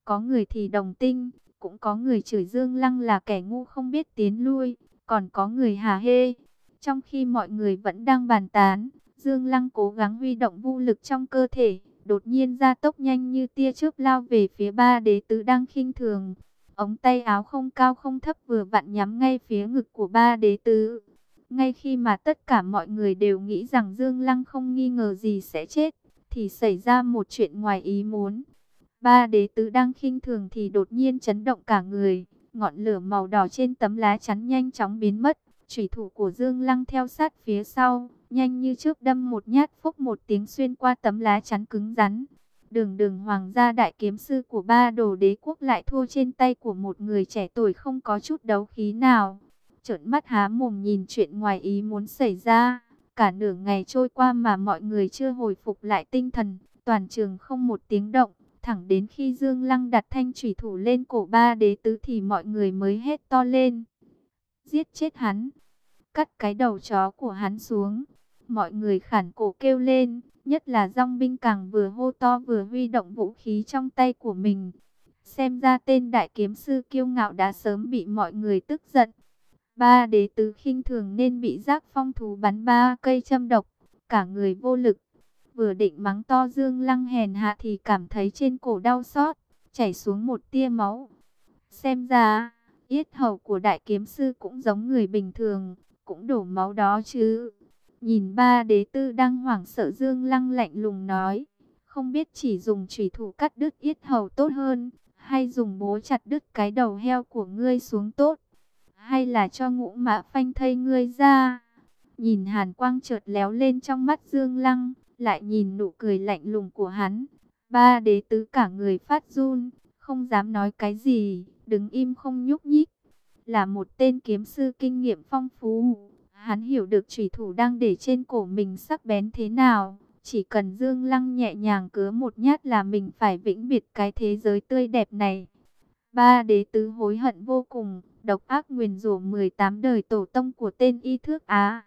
Có người thì đồng tinh, cũng có người chửi Dương Lăng là kẻ ngu không biết tiến lui còn có người hà hê. Trong khi mọi người vẫn đang bàn tán, Dương Lăng cố gắng huy động vũ lực trong cơ thể, đột nhiên ra tốc nhanh như tia chớp lao về phía ba đế tứ đang khinh thường. Ống tay áo không cao không thấp vừa vặn nhắm ngay phía ngực của ba đế tứ. Ngay khi mà tất cả mọi người đều nghĩ rằng Dương Lăng không nghi ngờ gì sẽ chết, thì xảy ra một chuyện ngoài ý muốn. Ba đế tứ đang khinh thường thì đột nhiên chấn động cả người, ngọn lửa màu đỏ trên tấm lá chắn nhanh chóng biến mất. Chủy thủ của Dương Lăng theo sát phía sau, nhanh như trước đâm một nhát phúc một tiếng xuyên qua tấm lá chắn cứng rắn. Đường đường hoàng gia đại kiếm sư của ba đồ đế quốc lại thua trên tay của một người trẻ tuổi không có chút đấu khí nào. Trợn mắt há mồm nhìn chuyện ngoài ý muốn xảy ra. Cả nửa ngày trôi qua mà mọi người chưa hồi phục lại tinh thần, toàn trường không một tiếng động. Thẳng đến khi Dương Lăng đặt thanh thủy thủ lên cổ ba đế tứ thì mọi người mới hét to lên. Giết chết hắn. Cắt cái đầu chó của hắn xuống. Mọi người khản cổ kêu lên. Nhất là dòng binh càng vừa hô to vừa huy động vũ khí trong tay của mình. Xem ra tên đại kiếm sư kiêu ngạo đã sớm bị mọi người tức giận. Ba đế tứ khinh thường nên bị giác phong thú bắn ba cây châm độc. Cả người vô lực Vừa định mắng to Dương Lăng hèn hạ thì cảm thấy trên cổ đau xót, chảy xuống một tia máu. Xem ra, yết hầu của đại kiếm sư cũng giống người bình thường, cũng đổ máu đó chứ. Nhìn ba đế tư đang hoảng sợ Dương Lăng lạnh lùng nói, không biết chỉ dùng chủy thủ cắt đứt yết hầu tốt hơn, Hay dùng bố chặt đứt cái đầu heo của ngươi xuống tốt? Hay là cho ngũ mã phanh thây ngươi ra? Nhìn hàn quang chợt léo lên trong mắt Dương Lăng, lại nhìn nụ cười lạnh lùng của hắn. Ba đế tứ cả người phát run, không dám nói cái gì, đứng im không nhúc nhích. Là một tên kiếm sư kinh nghiệm phong phú, hắn hiểu được trùy thủ đang để trên cổ mình sắc bén thế nào. Chỉ cần Dương Lăng nhẹ nhàng cứa một nhát là mình phải vĩnh biệt cái thế giới tươi đẹp này. Ba đế tứ hối hận vô cùng, độc ác nguyền rủa 18 đời tổ tông của tên y thước Á.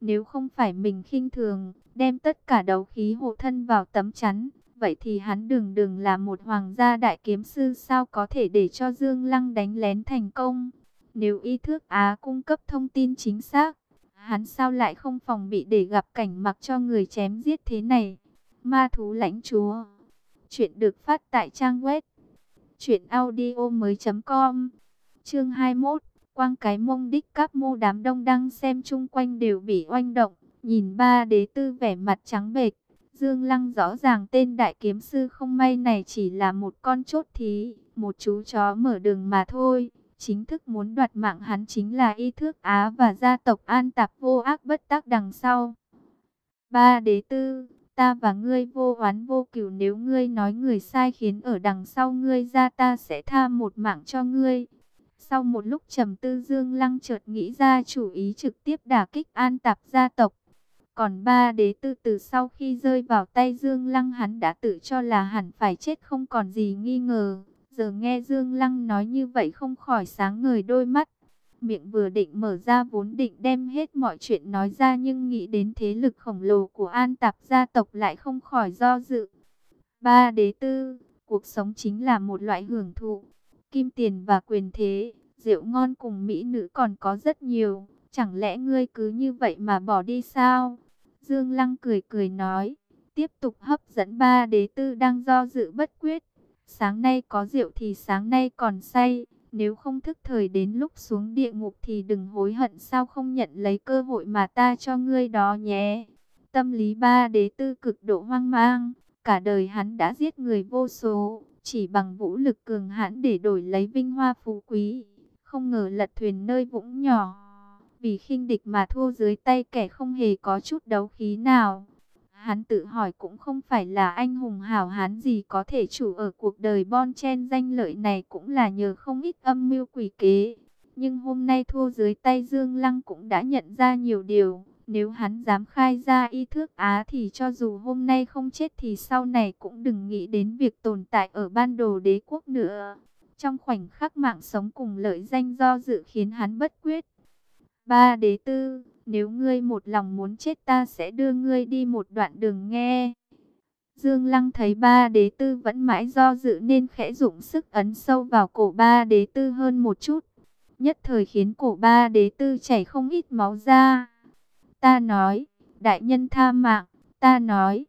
Nếu không phải mình khinh thường, đem tất cả đấu khí hộ thân vào tấm chắn, vậy thì hắn đừng đừng là một hoàng gia đại kiếm sư sao có thể để cho Dương Lăng đánh lén thành công. Nếu y thước Á cung cấp thông tin chính xác, hắn sao lại không phòng bị để gặp cảnh mặc cho người chém giết thế này. Ma thú lãnh chúa. Chuyện được phát tại trang web. Chuyện audio mới.com Chương 21 Quang cái mông đích các mô đám đông đang xem chung quanh đều bị oanh động. Nhìn ba đế tư vẻ mặt trắng bệch. Dương Lăng rõ ràng tên đại kiếm sư không may này chỉ là một con chốt thí, một chú chó mở đường mà thôi. Chính thức muốn đoạt mạng hắn chính là y thước Á và gia tộc An Tạp vô ác bất tác đằng sau. Ba đế tư, ta và ngươi vô oán vô cửu nếu ngươi nói người sai khiến ở đằng sau ngươi ra ta sẽ tha một mạng cho ngươi. Sau một lúc trầm tư Dương Lăng chợt nghĩ ra chủ ý trực tiếp đả kích An Tạp gia tộc. Còn ba đế tư từ sau khi rơi vào tay Dương Lăng hắn đã tự cho là hẳn phải chết không còn gì nghi ngờ. Giờ nghe Dương Lăng nói như vậy không khỏi sáng ngời đôi mắt. Miệng vừa định mở ra vốn định đem hết mọi chuyện nói ra nhưng nghĩ đến thế lực khổng lồ của An Tạp gia tộc lại không khỏi do dự. Ba đế tư, cuộc sống chính là một loại hưởng thụ. Kim tiền và quyền thế, rượu ngon cùng mỹ nữ còn có rất nhiều. Chẳng lẽ ngươi cứ như vậy mà bỏ đi sao? Dương Lăng cười cười nói, tiếp tục hấp dẫn ba đế tư đang do dự bất quyết. Sáng nay có rượu thì sáng nay còn say, nếu không thức thời đến lúc xuống địa ngục thì đừng hối hận sao không nhận lấy cơ hội mà ta cho ngươi đó nhé. Tâm lý ba đế tư cực độ hoang mang, cả đời hắn đã giết người vô số, chỉ bằng vũ lực cường hãn để đổi lấy vinh hoa phú quý, không ngờ lật thuyền nơi vũng nhỏ. Vì khinh địch mà thua dưới tay kẻ không hề có chút đấu khí nào. Hắn tự hỏi cũng không phải là anh hùng hảo hán gì có thể chủ ở cuộc đời bon chen danh lợi này cũng là nhờ không ít âm mưu quỷ kế. Nhưng hôm nay thua dưới tay Dương Lăng cũng đã nhận ra nhiều điều. Nếu hắn dám khai ra y thước Á thì cho dù hôm nay không chết thì sau này cũng đừng nghĩ đến việc tồn tại ở ban đồ đế quốc nữa. Trong khoảnh khắc mạng sống cùng lợi danh do dự khiến hắn bất quyết. Ba đế tư, nếu ngươi một lòng muốn chết ta sẽ đưa ngươi đi một đoạn đường nghe. Dương Lăng thấy ba đế tư vẫn mãi do dự nên khẽ dụng sức ấn sâu vào cổ ba đế tư hơn một chút. Nhất thời khiến cổ ba đế tư chảy không ít máu ra. Ta nói, đại nhân tha mạng, ta nói.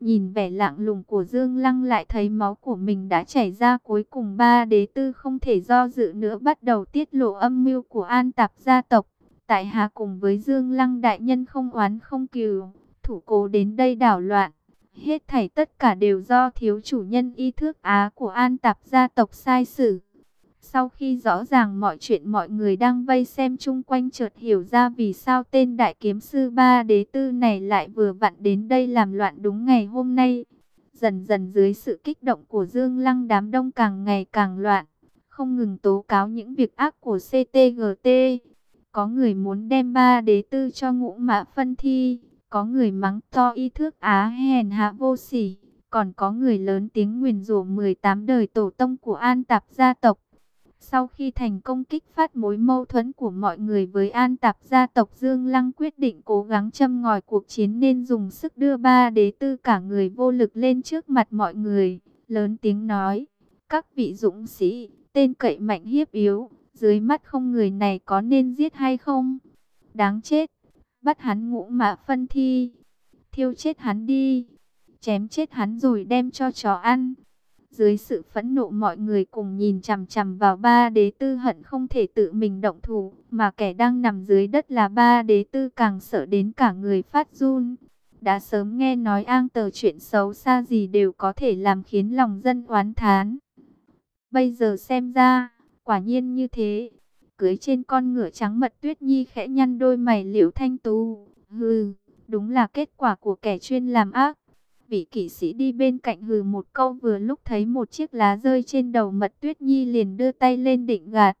Nhìn vẻ lạng lùng của Dương Lăng lại thấy máu của mình đã chảy ra cuối cùng ba đế tư không thể do dự nữa bắt đầu tiết lộ âm mưu của an tạp gia tộc. Tại hạ cùng với Dương Lăng đại nhân không oán không cừu, thủ cố đến đây đảo loạn. Hết thảy tất cả đều do thiếu chủ nhân y thước Á của An Tạp gia tộc sai sử. Sau khi rõ ràng mọi chuyện mọi người đang vây xem chung quanh chợt hiểu ra vì sao tên đại kiếm sư ba đế tư này lại vừa vặn đến đây làm loạn đúng ngày hôm nay. Dần dần dưới sự kích động của Dương Lăng đám đông càng ngày càng loạn, không ngừng tố cáo những việc ác của CTGT. Có người muốn đem ba đế tư cho ngũ mã phân thi, có người mắng to y thước á hèn hạ vô sỉ, còn có người lớn tiếng nguyền rủa 18 đời tổ tông của An Tạp gia tộc. Sau khi thành công kích phát mối mâu thuẫn của mọi người với An Tạp gia tộc Dương Lăng quyết định cố gắng châm ngòi cuộc chiến nên dùng sức đưa ba đế tư cả người vô lực lên trước mặt mọi người, lớn tiếng nói, các vị dũng sĩ, tên cậy mạnh hiếp yếu, dưới mắt không người này có nên giết hay không? Đáng chết. Bắt hắn ngũ mạ phân thi. Thiêu chết hắn đi. Chém chết hắn rồi đem cho chó ăn. Dưới sự phẫn nộ mọi người cùng nhìn chằm chằm vào ba đế tư hận không thể tự mình động thủ. Mà kẻ đang nằm dưới đất là ba đế tư càng sợ đến cả người phát run. Đã sớm nghe nói an tờ chuyện xấu xa gì đều có thể làm khiến lòng dân oán thán. Bây giờ xem ra, quả nhiên như thế. Cưới trên con ngựa trắng mật tuyết nhi khẽ nhăn đôi mày liễu thanh tú. Hừ, đúng là kết quả của kẻ chuyên làm ác. Vị kỵ sĩ đi bên cạnh hừ một câu vừa lúc thấy một chiếc lá rơi trên đầu mật tuyết nhi liền đưa tay lên định gạt.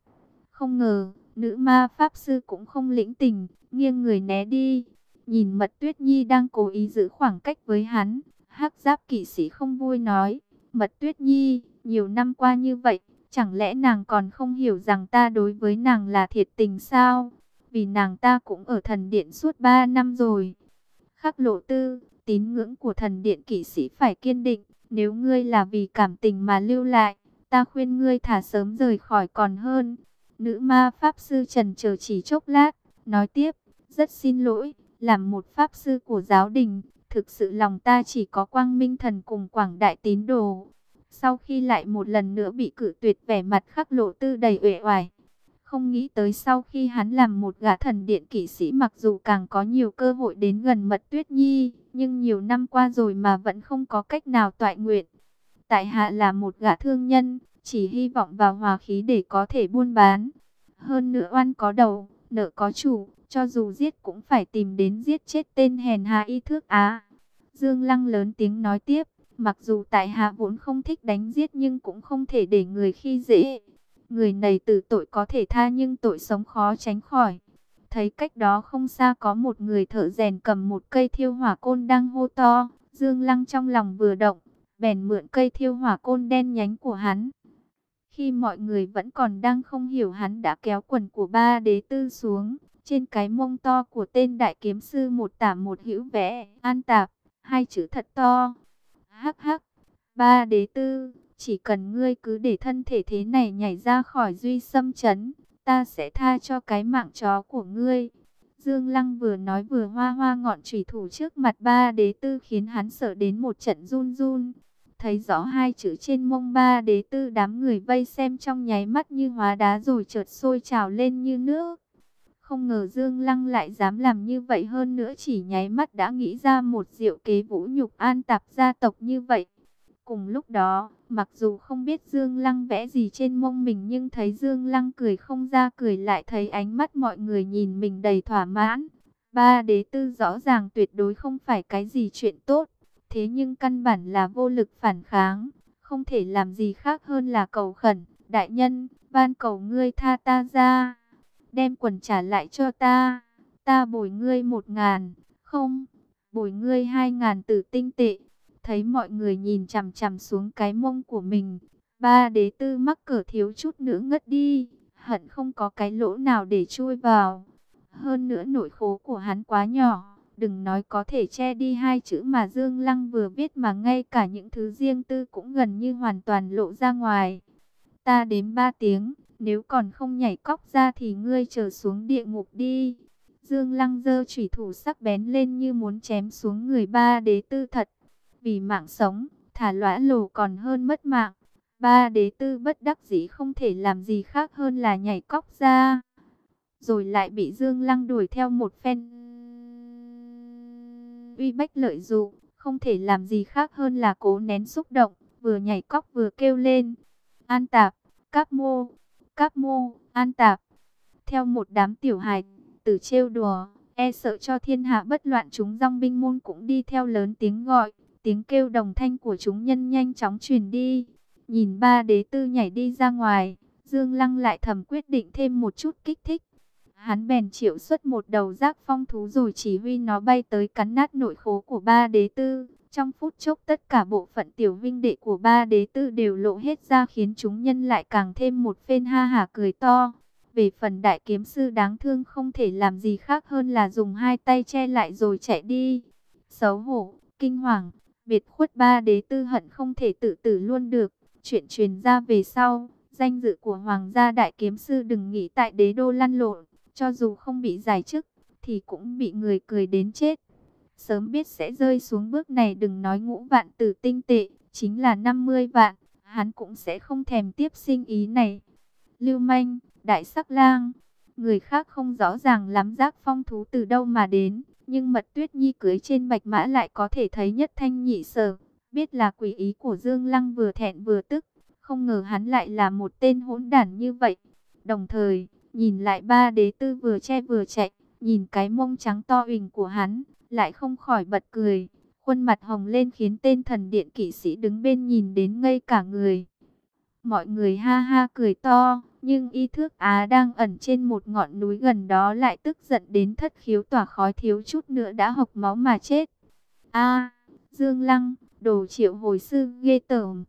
Không ngờ, nữ ma pháp sư cũng không lĩnh tình, nghiêng người né đi. Nhìn mật tuyết nhi đang cố ý giữ khoảng cách với hắn, hắc giáp kỵ sĩ không vui nói, mật tuyết nhi, nhiều năm qua như vậy, chẳng lẽ nàng còn không hiểu rằng ta đối với nàng là thiệt tình sao? Vì nàng ta cũng ở thần điện suốt 3 năm rồi. Khắc lộ tư, tín ngưỡng của thần điện kỵ sĩ phải kiên định, nếu ngươi là vì cảm tình mà lưu lại, ta khuyên ngươi thả sớm rời khỏi còn hơn. Nữ ma pháp sư trần chờ chỉ chốc lát, nói tiếp, rất xin lỗi, làm một pháp sư của giáo đình, thực sự lòng ta chỉ có quang minh thần cùng quảng đại tín đồ. Sau khi lại một lần nữa bị cử tuyệt vẻ mặt khắc lộ tư đầy uể oải. Không nghĩ tới sau khi hắn làm một gã thần điện kỵ sĩ mặc dù càng có nhiều cơ hội đến gần mật tuyết nhi, nhưng nhiều năm qua rồi mà vẫn không có cách nào toại nguyện. Tại hạ là một gã thương nhân, chỉ hy vọng vào hòa khí để có thể buôn bán. Hơn nữa oan có đầu, nợ có chủ, cho dù giết cũng phải tìm đến giết chết tên hèn hạ y thước á. Dương Lăng lớn tiếng nói tiếp, mặc dù tại hạ vốn không thích đánh giết nhưng cũng không thể để người khi dễ. Người này từ tội có thể tha nhưng tội sống khó tránh khỏi. Thấy cách đó không xa có một người thợ rèn cầm một cây thiêu hỏa côn đang hô to. Dương Lăng trong lòng vừa động, bèn mượn cây thiêu hỏa côn đen nhánh của hắn. Khi mọi người vẫn còn đang không hiểu hắn đã kéo quần của ba đế tư xuống. Trên cái mông to của tên đại kiếm sư một tả một hữu vẽ, an tạp, hai chữ thật to. Hắc hắc, ba đế tư, chỉ cần ngươi cứ để thân thể thế này nhảy ra khỏi duy xâm chấn, ta sẽ tha cho cái mạng chó của ngươi. Dương Lăng vừa nói vừa hoa hoa ngọn trùy thủ trước mặt ba đế tư khiến hắn sợ đến một trận run run. Thấy rõ hai chữ trên mông ba đế tư đám người vây xem trong nháy mắt như hóa đá rồi chợt sôi trào lên như nước. Không ngờ Dương Lăng lại dám làm như vậy hơn nữa chỉ nháy mắt đã nghĩ ra một diệu kế vũ nhục an tạp gia tộc như vậy. Cùng lúc đó, mặc dù không biết Dương Lăng vẽ gì trên mông mình nhưng thấy Dương Lăng cười không ra cười lại thấy ánh mắt mọi người nhìn mình đầy thỏa mãn. Ba đế tư rõ ràng tuyệt đối không phải cái gì chuyện tốt, thế nhưng căn bản là vô lực phản kháng, không thể làm gì khác hơn là cầu khẩn, đại nhân, van cầu ngươi tha ta ra đem quần trả lại cho ta, ta bồi ngươi một ngàn, không, bồi ngươi hai ngàn tử tinh tệ. Thấy mọi người nhìn chằm chằm xuống cái mông của mình, ba đế tư mắc cỡ thiếu chút nữa ngất đi, hận không có cái lỗ nào để chui vào. Hơn nữa nội khố của hắn quá nhỏ, đừng nói có thể che đi hai chữ mà Dương Lăng vừa viết mà ngay cả những thứ riêng tư cũng gần như hoàn toàn lộ ra ngoài. Ta đếm ba tiếng, nếu còn không nhảy cóc ra thì ngươi trở xuống địa ngục đi. Dương Lăng dơ chủy thủ sắc bén lên như muốn chém xuống người ba đế tư thật. Vì mạng sống, thả lõa lồ còn hơn mất mạng. Ba đế tư bất đắc dĩ không thể làm gì khác hơn là nhảy cóc ra. Rồi lại bị Dương Lăng đuổi theo một phen. Uy bách lợi dụ, không thể làm gì khác hơn là cố nén xúc động, vừa nhảy cóc vừa kêu lên. An tạp, các mô, các mô, an tạp. Theo một đám tiểu hài tử trêu đùa, e sợ cho thiên hạ bất loạn chúng dòng binh môn cũng đi theo lớn tiếng gọi. Tiếng kêu đồng thanh của chúng nhân nhanh chóng truyền đi. Nhìn ba đế tư nhảy đi ra ngoài, Dương Lăng lại thầm quyết định thêm một chút kích thích. Hắn bèn triệu xuất một đầu giác phong thú rồi chỉ huy nó bay tới cắn nát nội khố của ba đế tư. Trong phút chốc tất cả bộ phận tiểu vinh đệ của ba đế tư đều lộ hết ra khiến chúng nhân lại càng thêm một phen ha hả cười to. Về phần đại kiếm sư đáng thương không thể làm gì khác hơn là dùng hai tay che lại rồi chạy đi. Xấu hổ, kinh hoàng, biệt khuất ba đế tư hận không thể tự tử luôn được. Chuyện truyền ra về sau, danh dự của hoàng gia đại kiếm sư đừng nghĩ tại đế đô lăn lộn, cho dù không bị giải chức, thì cũng bị người cười đến chết. Sớm biết sẽ rơi xuống bước này đừng nói ngũ vạn tử tinh tệ, chính là 50 vạn, hắn cũng sẽ không thèm tiếp sinh ý này. Lưu manh, đại sắc lang, người khác không rõ ràng lắm giác phong thú từ đâu mà đến, nhưng mật tuyết nhi cưới trên bạch mã lại có thể thấy nhất thanh nhị sở. Biết là quỷ ý của Dương Lăng vừa thẹn vừa tức, Không ngờ hắn lại là một tên hỗn đản như vậy. Đồng thời, nhìn lại ba đế tư vừa che vừa chạy, nhìn cái mông trắng to uỳnh của hắn, lại không khỏi bật cười. Khuôn mặt hồng lên khiến tên thần điện kỵ sĩ đứng bên nhìn đến ngây cả người. Mọi người ha ha cười to, nhưng y thước Á đang ẩn trên một ngọn núi gần đó lại tức giận đến thất khiếu tỏa khói thiếu chút nữa đã hộc máu mà chết. A, Dương Lăng, đồ triệu hồi sư ghê tởm,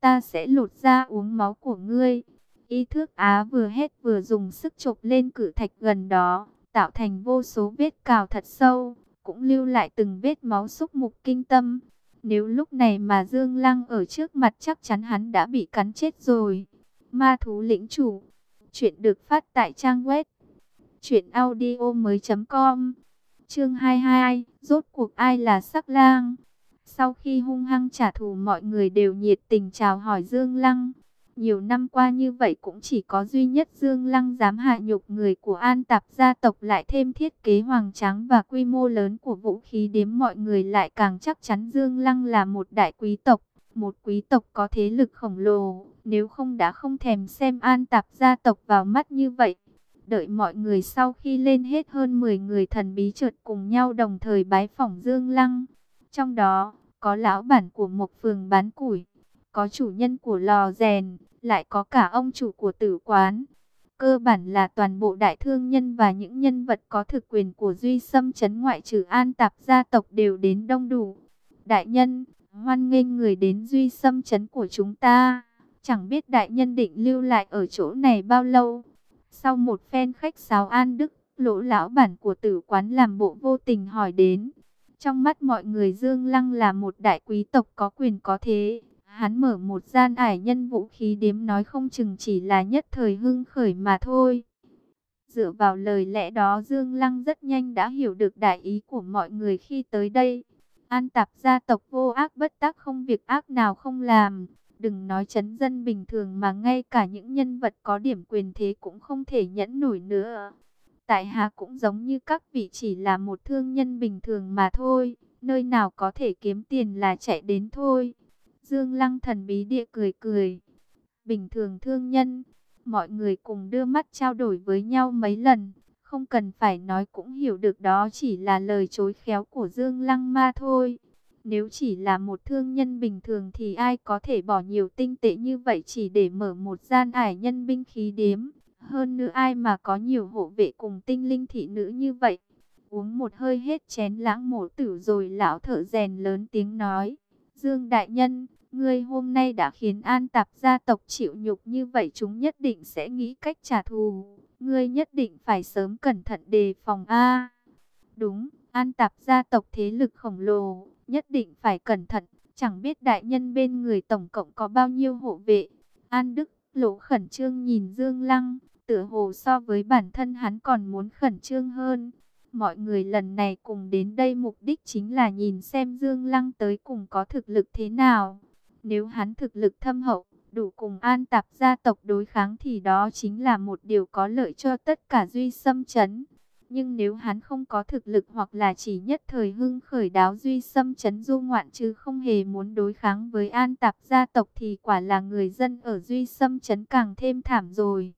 ta sẽ lột ra uống máu của ngươi. Y thước Á vừa hét vừa dùng sức chộp lên cử thạch gần đó, tạo thành vô số vết cào thật sâu, cũng lưu lại từng vết máu xúc mục kinh tâm. Nếu lúc này mà Dương Lăng ở trước mặt chắc chắn hắn đã bị cắn chết rồi. Ma thú lĩnh chủ. Chuyện được phát tại trang web. Chuyện audio mới com. Chương 22. Rốt cuộc ai là sắc lang? Sau khi hung hăng trả thù mọi người đều nhiệt tình chào hỏi Dương Lăng. Nhiều năm qua như vậy cũng chỉ có duy nhất Dương Lăng dám hạ nhục người của An Tạp gia tộc lại thêm thiết kế hoàng trắng và quy mô lớn của vũ khí đếm mọi người lại càng chắc chắn Dương Lăng là một đại quý tộc, một quý tộc có thế lực khổng lồ, nếu không đã không thèm xem An Tạp gia tộc vào mắt như vậy. Đợi mọi người sau khi lên hết hơn 10 người thần bí trượt cùng nhau đồng thời bái phỏng Dương Lăng. Trong đó, có lão bản của một phường bán củi, có chủ nhân của lò rèn, lại có cả ông chủ của tử quán. Cơ bản là toàn bộ đại thương nhân và những nhân vật có thực quyền của Duy Sâm chấn ngoại trừ an tạp gia tộc đều đến đông đủ. Đại nhân, hoan nghênh người đến Duy Sâm chấn của chúng ta. Chẳng biết đại nhân định lưu lại ở chỗ này bao lâu. Sau một phen khách sáo an đức, lỗ lão bản của tử quán làm bộ vô tình hỏi đến. Trong mắt mọi người Dương Lăng là một đại quý tộc có quyền có thế, Hắn mở một gian ải nhân vũ khí đếm nói không chừng chỉ là nhất thời hưng khởi mà thôi. Dựa vào lời lẽ đó, Dương Lăng rất nhanh đã hiểu được đại ý của mọi người khi tới đây. An tạp gia tộc vô ác bất tác không việc ác nào không làm. Đừng nói chấn dân bình thường mà ngay cả những nhân vật có điểm quyền thế cũng không thể nhẫn nổi nữa. Tại hạ cũng giống như các vị chỉ là một thương nhân bình thường mà thôi. Nơi nào có thể kiếm tiền là chạy đến thôi. Dương Lăng thần bí địa cười cười. Bình thường thương nhân, mọi người cùng đưa mắt trao đổi với nhau mấy lần. Không cần phải nói cũng hiểu được đó chỉ là lời chối khéo của Dương Lăng ma thôi. Nếu chỉ là một thương nhân bình thường thì ai có thể bỏ nhiều tinh tệ như vậy chỉ để mở một gian ải nhân binh khí điếm. Hơn nữa ai mà có nhiều hộ vệ cùng tinh linh thị nữ như vậy. Uống một hơi hết chén lãng mổ tử rồi lão thợ rèn lớn tiếng nói. Dương Đại Nhân, ngươi hôm nay đã khiến an tạp gia tộc chịu nhục như vậy chúng nhất định sẽ nghĩ cách trả thù. Ngươi nhất định phải sớm cẩn thận đề phòng A. Đúng, an tạp gia tộc thế lực khổng lồ, nhất định phải cẩn thận. Chẳng biết đại nhân bên người tổng cộng có bao nhiêu hộ vệ. An Đức lỗ khẩn trương nhìn Dương Lăng, tựa hồ so với bản thân hắn còn muốn khẩn trương hơn. Mọi người lần này cùng đến đây mục đích chính là nhìn xem Dương Lăng tới cùng có thực lực thế nào. Nếu hắn thực lực thâm hậu, đủ cùng an tạp gia tộc đối kháng thì đó chính là một điều có lợi cho tất cả duy xâm chấn. Nhưng nếu hắn không có thực lực hoặc là chỉ nhất thời hưng khởi đáo duy xâm chấn du ngoạn chứ không hề muốn đối kháng với an tạp gia tộc thì quả là người dân ở duy xâm chấn càng thêm thảm rồi.